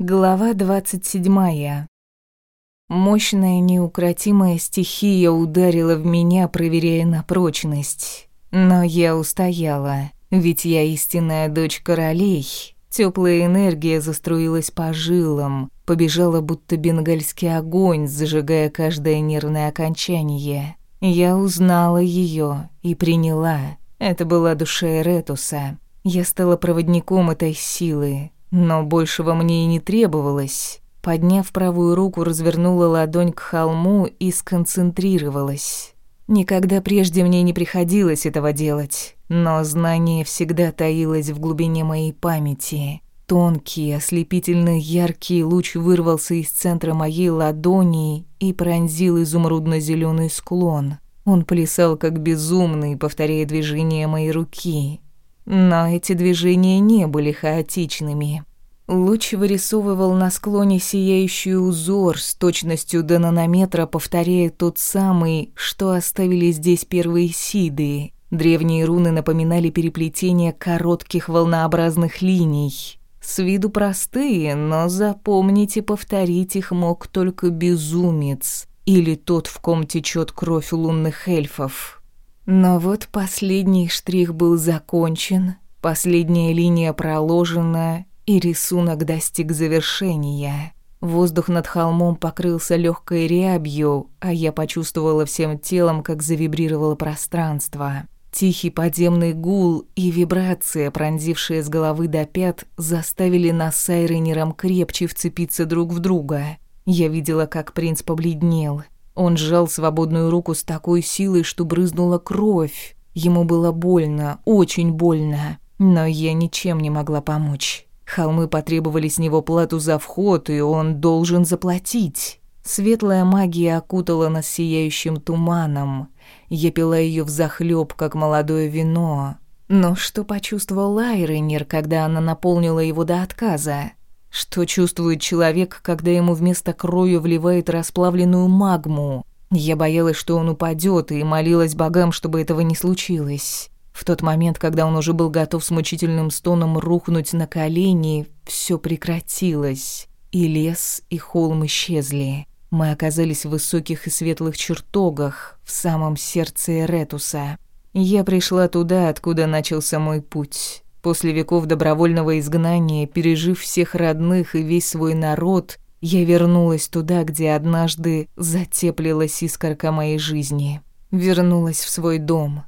Глава 27. Мощная неукротимая стихия ударила в меня, проверяя на прочность. Но я устояла, ведь я истинная дочь королей. Теплая энергия заструилась по жилам, побежала будто бенгальский огонь, зажигая каждое нервное окончание. Я узнала ее и приняла. Это была душа Эретуса. Я стала проводником этой силы, но большего мне и не требовалось. Подняв правую руку, развернула ладонь к холму и сконцентрировалась. Никогда прежде мне не приходилось этого делать, но знание всегда таилось в глубине моей памяти. Тонкий, ослепительно яркий луч вырвался из центра моей ладони и пронзил изумрудно зеленый склон. Он плясал как безумный, повторяя движения моей руки. Но эти движения не были хаотичными. Луч вырисовывал на склоне сияющий узор с точностью до нанометра, повторяя тот самый, что оставили здесь первые сиды. Древние руны напоминали переплетение коротких волнообразных линий. С виду простые, но запомнить и повторить их мог только безумец или тот, в ком течет кровь лунных эльфов. Но вот последний штрих был закончен, последняя линия проложена, и рисунок достиг завершения. Воздух над холмом покрылся легкой рябью, а я почувствовала всем телом, как завибрировало пространство. Тихий подземный гул и вибрация, пронзившие с головы до пят, заставили нас с Айренером крепче вцепиться друг в друга. Я видела, как принц побледнел — он сжал свободную руку с такой силой, что брызнула кровь. Ему было больно, очень больно. Но я ничем не могла помочь. Холмы потребовали с него плату за вход, и он должен заплатить. Светлая магия окутала нас сияющим туманом. Я пила ее взахлёб, как молодое вино. Но что почувствовал Айренер, когда она наполнила его до отказа? Что чувствует человек, когда ему вместо крови вливает расплавленную магму? Я боялась, что он упадет, и молилась богам, чтобы этого не случилось. В тот момент, когда он уже был готов с мучительным стоном рухнуть на колени, все прекратилось. И лес, и холм исчезли. Мы оказались в высоких и светлых чертогах, в самом сердце Эретуса. Я пришла туда, откуда начался мой путь. После веков добровольного изгнания, пережив всех родных и весь свой народ, я вернулась туда, где однажды затеплилась искорка моей жизни. Вернулась в свой дом.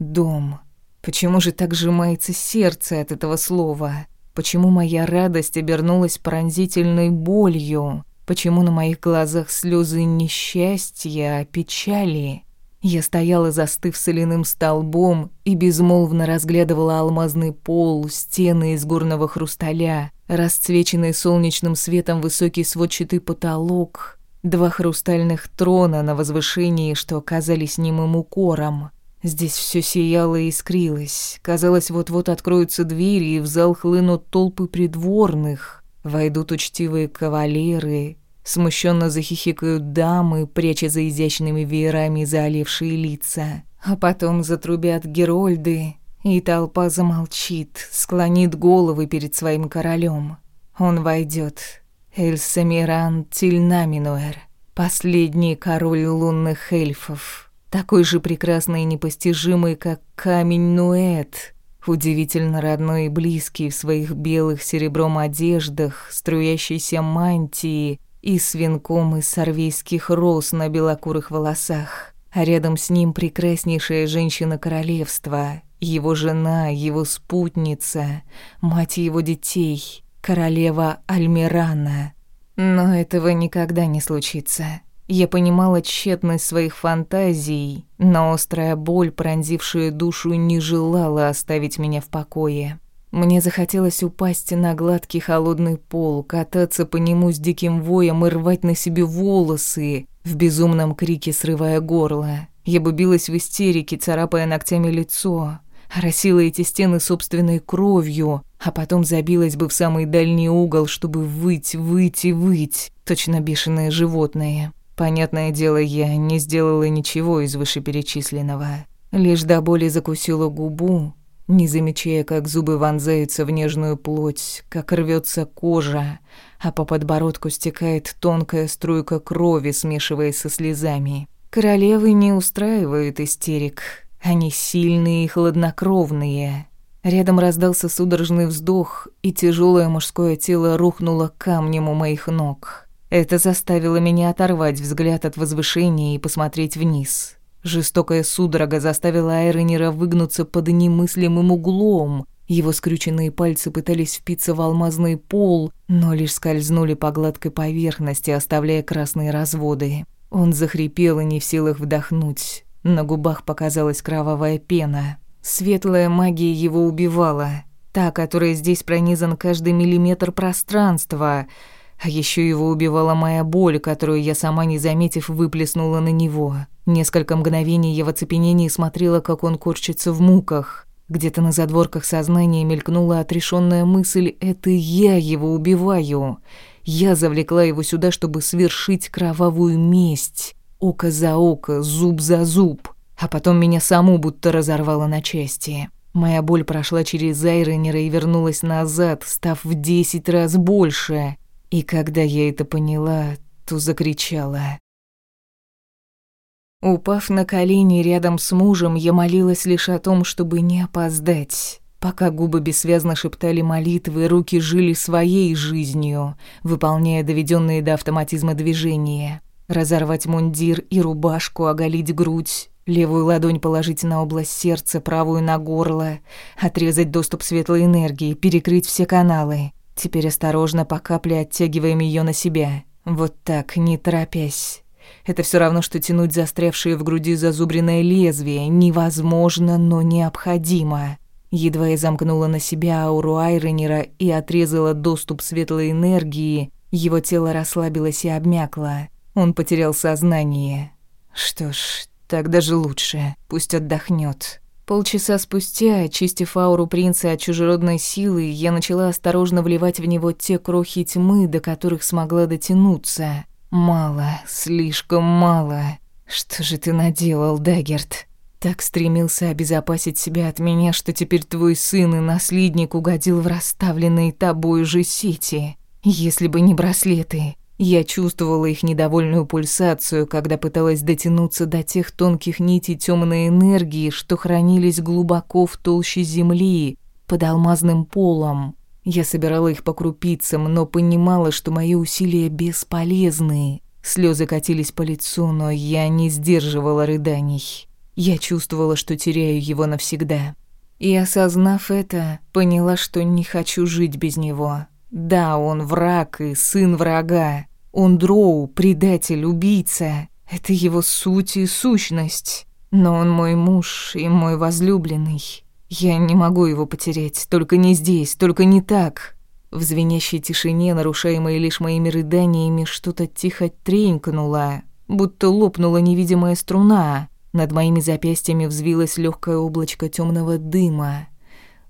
Дом. Почему же так сжимается сердце от этого слова? Почему моя радость обернулась пронзительной болью? Почему на моих глазах слезы несчастья, а печали? Я стояла, застыв соляным столбом, и безмолвно разглядывала алмазный пол, стены из горного хрусталя, расцвеченный солнечным светом высокий сводчатый потолок, два хрустальных трона на возвышении, что казались немым укором. Здесь все сияло и искрилось. Казалось, вот-вот откроются двери, и в зал хлынут толпы придворных. Войдут учтивые кавалеры, Смущенно захихикают дамы, пряча за изящными веерами залившие лица. А потом затрубят герольды, и толпа замолчит, склонит головы перед своим королем. Он войдет. Эльсамиран Тильнаминуэр, последний король лунных эльфов, такой же прекрасный и непостижимый, как камень Нуэт, удивительно родной и близкий в своих белых серебром одеждах, струящейся мантии и с венком из сорвейских роз на белокурых волосах, а рядом с ним прекраснейшая женщина королевства, его жена, его спутница, мать его детей, королева Альмирана. Но этого никогда не случится. Я понимала тщетность своих фантазий, но острая боль, пронзившая душу, не желала оставить меня в покое. Мне захотелось упасть на гладкий холодный пол, кататься по нему с диким воем и рвать на себе волосы, в безумном крике срывая горло. Я бы билась в истерике, царапая ногтями лицо, оросила эти стены собственной кровью, а потом забилась бы в самый дальний угол, чтобы выть, выть и выть, точно бешеное животное. Понятное дело, я не сделала ничего из вышеперечисленного. Лишь до боли закусила губу, не замечая, как зубы вонзаются в нежную плоть, как рвется кожа, а по подбородку стекает тонкая струйка крови, смешиваясь со слезами. Королевы не устраивают истерик. Они сильные и хладнокровные. Рядом раздался судорожный вздох, и тяжелое мужское тело рухнуло камнем у моих ног. Это заставило меня оторвать взгляд от возвышения и посмотреть вниз. Жестокая судорога заставила Айронера выгнуться под немыслимым углом. Его скрюченные пальцы пытались впиться в алмазный пол, но лишь скользнули по гладкой поверхности, оставляя красные разводы. Он захрипел и не в силах вдохнуть. На губах показалась кровавая пена. Светлая магия его убивала. Та, которая здесь пронизан каждый миллиметр пространства. А еще его убивала моя боль, которую я сама не заметив выплеснула на него. Несколько мгновений я в оцепенении смотрела, как он корчится в муках. Где-то на задворках сознания мелькнула отрешенная мысль «это я его убиваю». Я завлекла его сюда, чтобы свершить кровавую месть. Око за око, зуб за зуб. А потом меня саму будто разорвало на части. Моя боль прошла через Айренера и вернулась назад, став в десять раз больше. И когда я это поняла, то закричала. Упав на колени рядом с мужем, я молилась лишь о том, чтобы не опоздать. Пока губы бессвязно шептали молитвы, руки жили своей жизнью, выполняя доведенные до автоматизма движения. Разорвать мундир и рубашку, оголить грудь, левую ладонь положить на область сердца, правую на горло, отрезать доступ светлой энергии, перекрыть все каналы. Теперь осторожно по капле оттягиваем ее на себя. Вот так, не торопясь. Это все равно, что тянуть застрявшее в груди зазубренное лезвие. Невозможно, но необходимо. Едва я замкнула на себя ауру Айронера и отрезала доступ светлой энергии, его тело расслабилось и обмякло. Он потерял сознание. Что ж, так даже лучше. Пусть отдохнет. Полчаса спустя, очистив ауру принца от чужеродной силы, я начала осторожно вливать в него те крохи тьмы, до которых смогла дотянуться. Мало, слишком мало. Что же ты наделал, Даггерт? Так стремился обезопасить себя от меня, что теперь твой сын и наследник угодил в расставленные тобой же сети. Если бы не браслеты, я чувствовала их недовольную пульсацию, когда пыталась дотянуться до тех тонких нитей темной энергии, что хранились глубоко в толще земли, под алмазным полом. Я собирала их по крупицам, но понимала, что мои усилия бесполезны. Слезы катились по лицу, но я не сдерживала рыданий. Я чувствовала, что теряю его навсегда. И осознав это, поняла, что не хочу жить без него. Да, он враг и сын врага. Он дроу, предатель, убийца. Это его суть и сущность. Но он мой муж и мой возлюбленный. Я не могу его потерять, только не здесь, только не так. В звенящей тишине, нарушаемой лишь моими рыданиями, что-то тихо тренькнуло, будто лопнула невидимая струна. Над моими запястьями взвилось легкое облачко темного дыма.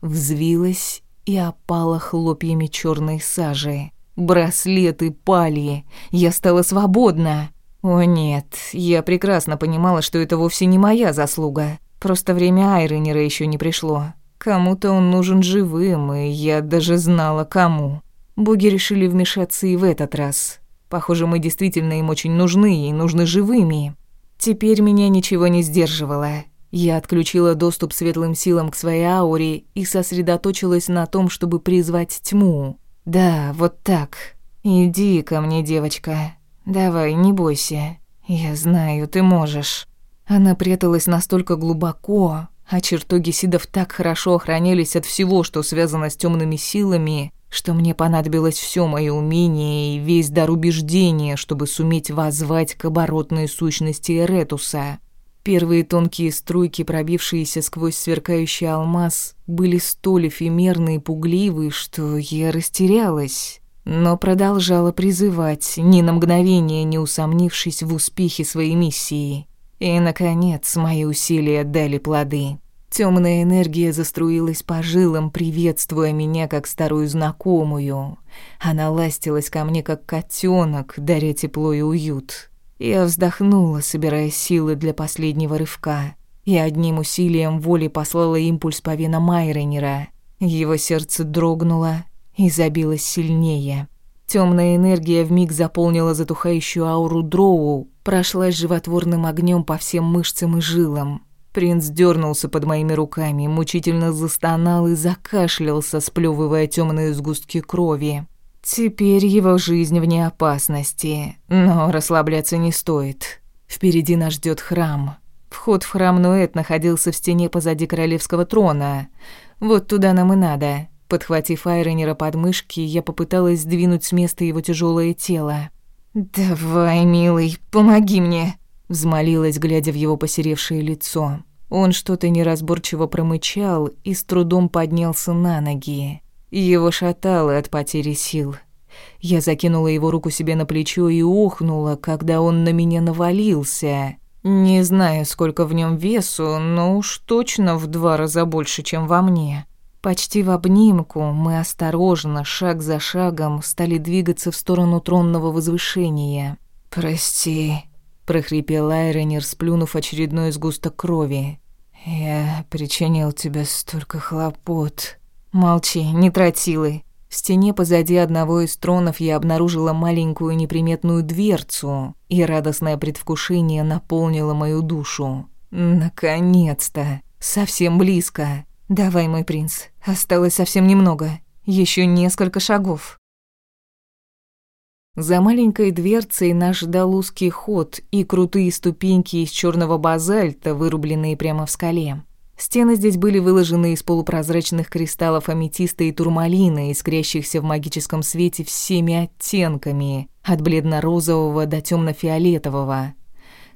Взвилось и опало хлопьями черной сажи. Браслеты пали. Я стала свободна. О нет, я прекрасно понимала, что это вовсе не моя заслуга. Просто время Айренера еще не пришло. Кому-то он нужен живым, и я даже знала, кому. Боги решили вмешаться и в этот раз. Похоже, мы действительно им очень нужны и нужны живыми. Теперь меня ничего не сдерживало. Я отключила доступ светлым силам к своей ауре и сосредоточилась на том, чтобы призвать тьму. Да, вот так. Иди ко мне, девочка. Давай, не бойся. Я знаю, ты можешь. Она пряталась настолько глубоко, а чертоги Сидов так хорошо охранялись от всего, что связано с темными силами, что мне понадобилось все мое умение и весь дар убеждения, чтобы суметь воззвать к оборотной сущности Эретуса. Первые тонкие струйки, пробившиеся сквозь сверкающий алмаз, были столь эфемерны и пугливы, что я растерялась, но продолжала призывать, ни на мгновение не усомнившись в успехе своей миссии. И, наконец, мои усилия дали плоды. Темная энергия заструилась по жилам, приветствуя меня как старую знакомую. Она ластилась ко мне как котенок, даря тепло и уют. Я вздохнула, собирая силы для последнего рывка. и одним усилием воли послала импульс по венам Майренера. Его сердце дрогнуло и забилось сильнее. Темная энергия вмиг заполнила затухающую ауру Дроу, прошлась животворным огнем по всем мышцам и жилам. Принц дернулся под моими руками, мучительно застонал и закашлялся, сплевывая темные сгустки крови. Теперь его жизнь вне опасности, но расслабляться не стоит. Впереди нас ждет храм. Вход в храм Нуэт находился в стене позади королевского трона. Вот туда нам и надо. Подхватив Айронера под мышки, я попыталась сдвинуть с места его тяжелое тело. «Давай, милый, помоги мне!» Взмолилась, глядя в его посеревшее лицо. Он что-то неразборчиво промычал и с трудом поднялся на ноги. Его шатало от потери сил. Я закинула его руку себе на плечо и охнула, когда он на меня навалился. Не знаю, сколько в нем весу, но уж точно в два раза больше, чем во мне. Почти в обнимку мы осторожно, шаг за шагом, стали двигаться в сторону тронного возвышения. «Прости», — прохрипел Айронер, сплюнув очередной сгусток крови. «Я причинил тебе столько хлопот». «Молчи, не трать силы». В стене позади одного из тронов я обнаружила маленькую неприметную дверцу, и радостное предвкушение наполнило мою душу. Наконец-то! Совсем близко. Давай, мой принц, осталось совсем немного. Еще несколько шагов. За маленькой дверцей нас ждал узкий ход и крутые ступеньки из черного базальта, вырубленные прямо в скале. Стены здесь были выложены из полупрозрачных кристаллов аметиста и турмалина, искрящихся в магическом свете всеми оттенками, от бледно-розового до темно-фиолетового.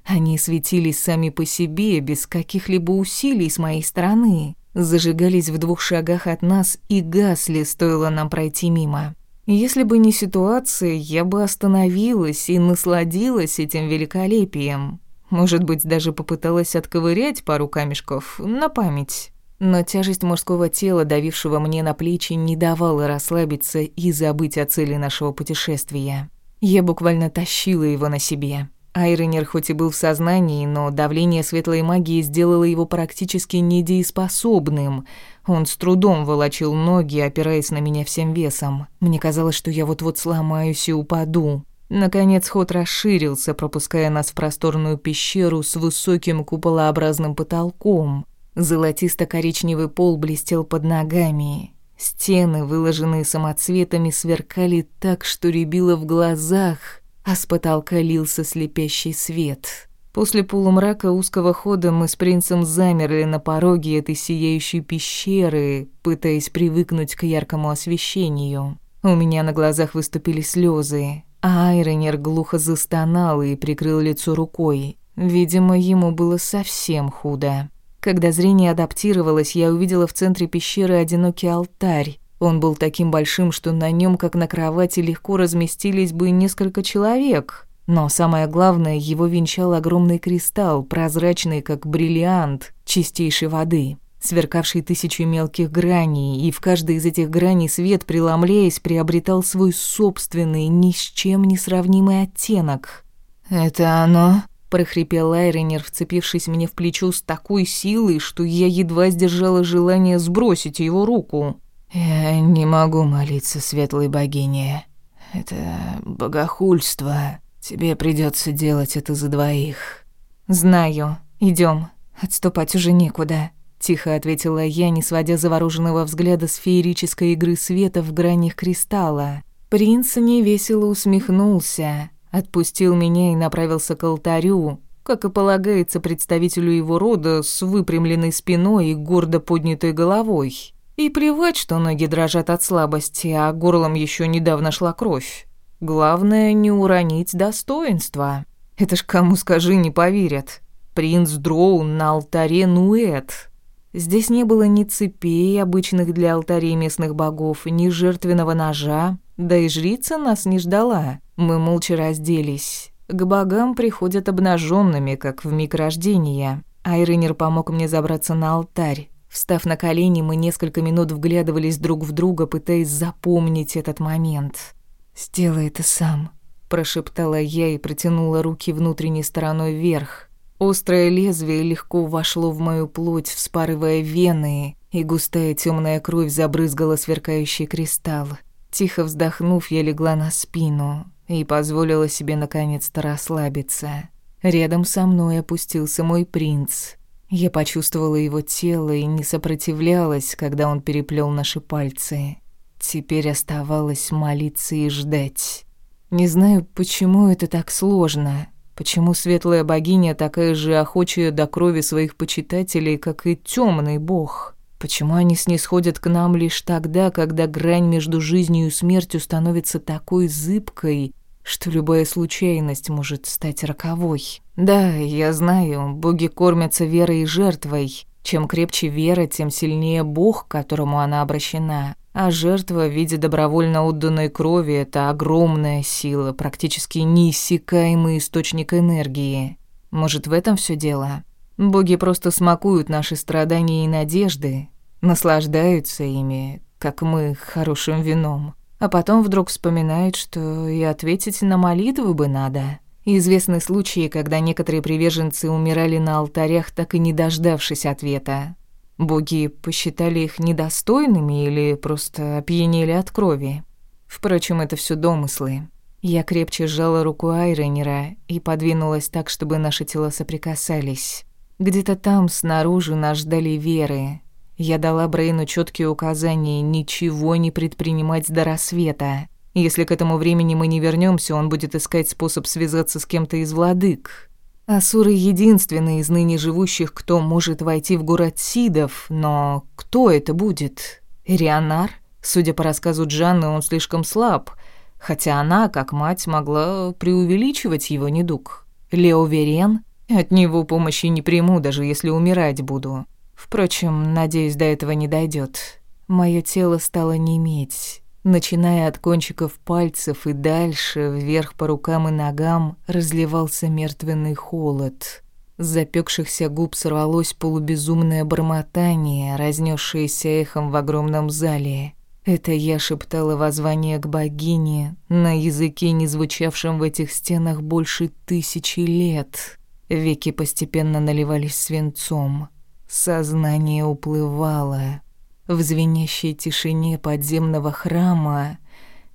Они светились сами по себе, без каких-либо усилий с моей стороны, зажигались в двух шагах от нас и гасли, стоило нам пройти мимо. Если бы не ситуация, я бы остановилась и насладилась этим великолепием. Может быть, даже попыталась отковырять пару камешков на память. Но тяжесть мужского тела, давившего мне на плечи, не давала расслабиться и забыть о цели нашего путешествия. Я буквально тащила его на себе. Айронер хоть и был в сознании, но давление светлой магии сделало его практически недееспособным. Он с трудом волочил ноги, опираясь на меня всем весом. Мне казалось, что я вот-вот сломаюсь и упаду. Наконец ход расширился, пропуская нас в просторную пещеру с высоким куполообразным потолком. Золотисто-коричневый пол блестел под ногами. Стены, выложенные самоцветами, сверкали так, что рябило в глазах, а с потолка лился слепящий свет. После полумрака узкого хода мы с принцем замерли на пороге этой сияющей пещеры, пытаясь привыкнуть к яркому освещению. У меня на глазах выступили слезы, Айронер глухо застонал и прикрыл лицо рукой. Видимо, ему было совсем худо. Когда зрение адаптировалось, я увидела в центре пещеры одинокий алтарь. Он был таким большим, что на нем, как на кровати, легко разместились бы несколько человек. Но самое главное, его венчал огромный кристалл, прозрачный, как бриллиант, чистейшей воды сверкавший тысячу мелких граней, и в каждой из этих граней свет, преломляясь, приобретал свой собственный, ни с чем не сравнимый оттенок. «Это оно?» – прохрипел Айренер, вцепившись мне в плечо с такой силой, что я едва сдержала желание сбросить его руку. «Я не могу молиться светлой богине. Это богохульство. Тебе придется делать это за двоих». «Знаю. Идем. Отступать уже некуда». Тихо ответила я, не сводя завороженного взгляда с феерической игры света в гранях кристалла. Принц невесело усмехнулся, отпустил меня и направился к алтарю, как и полагается представителю его рода с выпрямленной спиной и гордо поднятой головой. И плевать, что ноги дрожат от слабости, а горлом еще недавно шла кровь. Главное не уронить достоинства. Это ж кому скажи, не поверят. Принц Дроун на алтаре Нуэт. Здесь не было ни цепей, обычных для алтарей местных богов, ни жертвенного ножа, да и жрица нас не ждала. Мы молча разделись. К богам приходят обнаженными, как в миг рождения. Айренер помог мне забраться на алтарь. Встав на колени, мы несколько минут вглядывались друг в друга, пытаясь запомнить этот момент. «Сделай это сам», – прошептала я и протянула руки внутренней стороной вверх. Острое лезвие легко вошло в мою плоть, вспарывая вены, и густая темная кровь забрызгала сверкающий кристалл. Тихо вздохнув, я легла на спину и позволила себе наконец-то расслабиться. Рядом со мной опустился мой принц. Я почувствовала его тело и не сопротивлялась, когда он переплел наши пальцы. Теперь оставалось молиться и ждать. Не знаю, почему это так сложно. Почему светлая богиня такая же охочая до крови своих почитателей, как и темный бог? Почему они снисходят к нам лишь тогда, когда грань между жизнью и смертью становится такой зыбкой, что любая случайность может стать роковой. Да, я знаю, боги кормятся верой и жертвой. Чем крепче вера, тем сильнее бог, к которому она обращена. А жертва в виде добровольно отданной крови – это огромная сила, практически неиссякаемый источник энергии. Может, в этом все дело? Боги просто смакуют наши страдания и надежды, наслаждаются ими, как мы хорошим вином а потом вдруг вспоминает, что и ответить на молитвы бы надо. Известны случаи, когда некоторые приверженцы умирали на алтарях, так и не дождавшись ответа. Боги посчитали их недостойными или просто опьянели от крови. Впрочем, это все домыслы. Я крепче сжала руку Айренера и подвинулась так, чтобы наши тела соприкасались. Где-то там, снаружи, нас ждали веры, я дала Брейну четкие указания ничего не предпринимать до рассвета. Если к этому времени мы не вернемся, он будет искать способ связаться с кем-то из владык. Асуры единственный из ныне живущих, кто может войти в город Сидов, но кто это будет? Рионар? Судя по рассказу Джанны, он слишком слаб, хотя она, как мать, могла преувеличивать его недуг. Лео Верен? От него помощи не приму, даже если умирать буду. Впрочем, надеюсь, до этого не дойдет. Мое тело стало неметь. Начиная от кончиков пальцев и дальше, вверх по рукам и ногам, разливался мертвенный холод. С запекшихся губ сорвалось полубезумное бормотание, разнесшееся эхом в огромном зале. Это я шептала воззвание к богине на языке, не звучавшем в этих стенах больше тысячи лет. Веки постепенно наливались свинцом. Сознание уплывало. В звенящей тишине подземного храма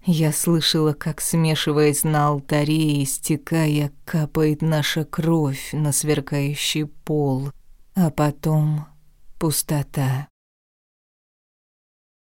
я слышала, как, смешиваясь на алтаре и стекая, капает наша кровь на сверкающий пол, а потом пустота.